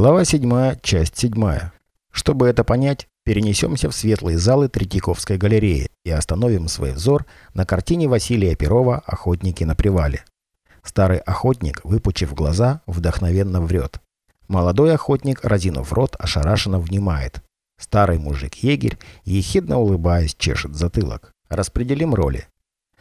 Глава 7, часть 7. Чтобы это понять, перенесемся в светлые залы Третьяковской галереи и остановим свой взор на картине Василия Перова «Охотники на привале». Старый охотник, выпучив глаза, вдохновенно врет. Молодой охотник, разинув рот, ошарашенно внимает. Старый мужик-егерь, ехидно улыбаясь, чешет затылок. Распределим роли.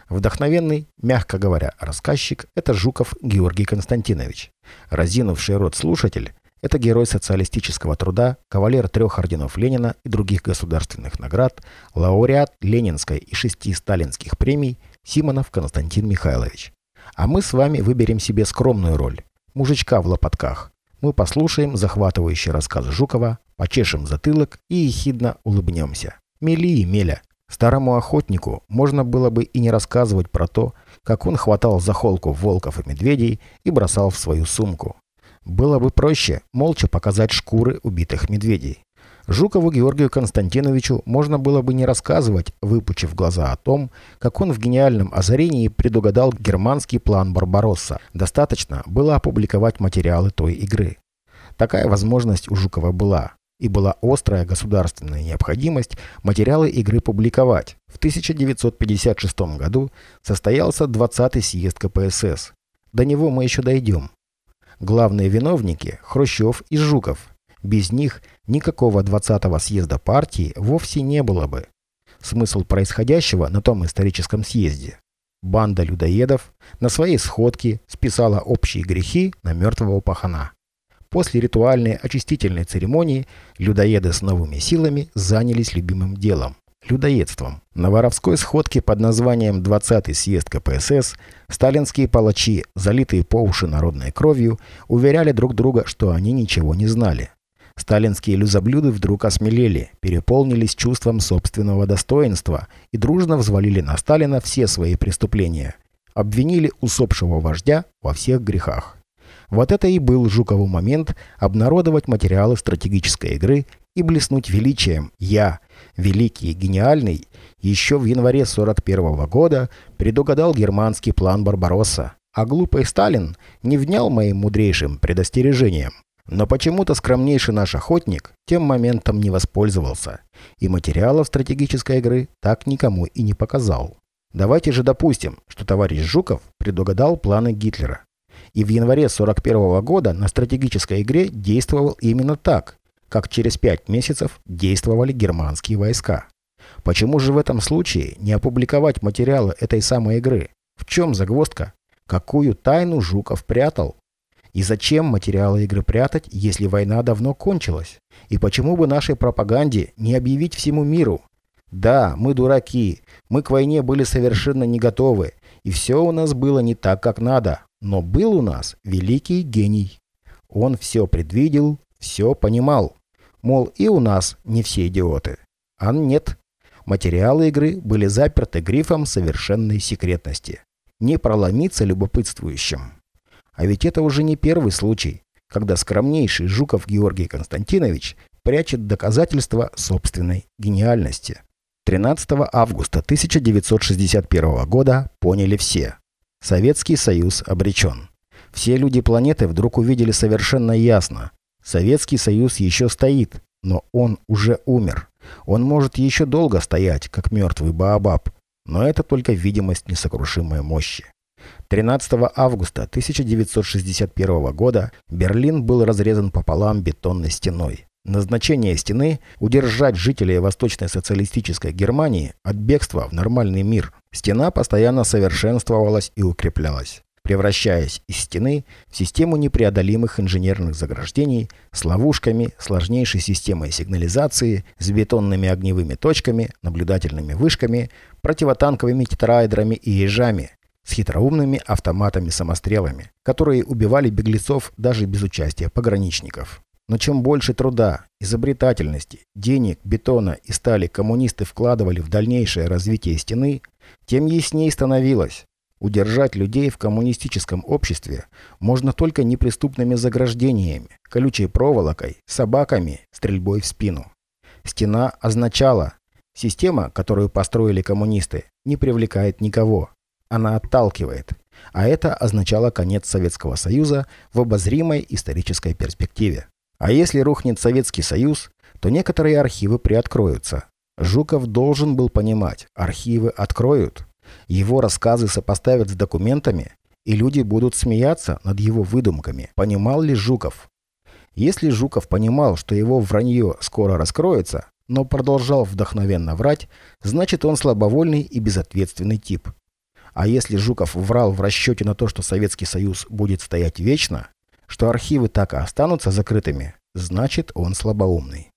Вдохновенный, мягко говоря, рассказчик – это Жуков Георгий Константинович. Разинувший рот слушатель – это герой социалистического труда, кавалер трех орденов Ленина и других государственных наград, лауреат Ленинской и шести сталинских премий Симонов Константин Михайлович. А мы с вами выберем себе скромную роль – мужичка в лопатках. Мы послушаем захватывающий рассказ Жукова, почешем затылок и ехидно улыбнемся. Мели и меля. Старому охотнику можно было бы и не рассказывать про то, как он хватал за холку волков и медведей и бросал в свою сумку. Было бы проще молча показать шкуры убитых медведей. Жукову Георгию Константиновичу можно было бы не рассказывать, выпучив глаза о том, как он в гениальном озарении предугадал германский план Барбаросса. Достаточно было опубликовать материалы той игры. Такая возможность у Жукова была и была острая государственная необходимость материалы игры публиковать. В 1956 году состоялся 20-й съезд КПСС. До него мы еще дойдем. Главные виновники – Хрущев и Жуков. Без них никакого 20-го съезда партии вовсе не было бы. Смысл происходящего на том историческом съезде. Банда людоедов на своей сходке списала общие грехи на мертвого пахана. После ритуальной очистительной церемонии людоеды с новыми силами занялись любимым делом – людоедством. На воровской сходке под названием «20-й съезд КПСС» сталинские палачи, залитые по уши народной кровью, уверяли друг друга, что они ничего не знали. Сталинские люзоблюды вдруг осмелели, переполнились чувством собственного достоинства и дружно взвалили на Сталина все свои преступления. Обвинили усопшего вождя во всех грехах. Вот это и был Жукову момент обнародовать материалы стратегической игры и блеснуть величием. Я, великий и гениальный, еще в январе 41 -го года предугадал германский план Барбаросса, а глупый Сталин не внял моим мудрейшим предостережением. Но почему-то скромнейший наш охотник тем моментом не воспользовался, и материалов стратегической игры так никому и не показал. Давайте же допустим, что товарищ Жуков предугадал планы Гитлера и в январе 1941 года на стратегической игре действовал именно так, как через пять месяцев действовали германские войска. Почему же в этом случае не опубликовать материалы этой самой игры? В чем загвоздка? Какую тайну Жуков прятал? И зачем материалы игры прятать, если война давно кончилась? И почему бы нашей пропаганде не объявить всему миру? Да, мы дураки, мы к войне были совершенно не готовы, и все у нас было не так, как надо. Но был у нас великий гений. Он все предвидел, все понимал. Мол, и у нас не все идиоты. А нет. Материалы игры были заперты грифом совершенной секретности. Не проломиться любопытствующим. А ведь это уже не первый случай, когда скромнейший Жуков Георгий Константинович прячет доказательства собственной гениальности. 13 августа 1961 года поняли все. Советский Союз обречен. Все люди планеты вдруг увидели совершенно ясно. Советский Союз еще стоит, но он уже умер. Он может еще долго стоять, как мертвый Баобаб, но это только видимость несокрушимой мощи. 13 августа 1961 года Берлин был разрезан пополам бетонной стеной. Назначение стены – удержать жителей Восточной социалистической Германии от бегства в нормальный мир. Стена постоянно совершенствовалась и укреплялась, превращаясь из стены в систему непреодолимых инженерных заграждений с ловушками, сложнейшей системой сигнализации, с бетонными огневыми точками, наблюдательными вышками, противотанковыми тетраэдрами и ежами, с хитроумными автоматами-самострелами, которые убивали беглецов даже без участия пограничников. Но чем больше труда, изобретательности, денег, бетона и стали коммунисты вкладывали в дальнейшее развитие стены, тем яснее становилось. Удержать людей в коммунистическом обществе можно только неприступными заграждениями, колючей проволокой, собаками, стрельбой в спину. Стена означала, система, которую построили коммунисты, не привлекает никого. Она отталкивает. А это означало конец Советского Союза в обозримой исторической перспективе. А если рухнет Советский Союз, то некоторые архивы приоткроются. Жуков должен был понимать, архивы откроют. Его рассказы сопоставят с документами, и люди будут смеяться над его выдумками. Понимал ли Жуков? Если Жуков понимал, что его вранье скоро раскроется, но продолжал вдохновенно врать, значит он слабовольный и безответственный тип. А если Жуков врал в расчете на то, что Советский Союз будет стоять вечно, что архивы так и останутся закрытыми, значит он слабоумный.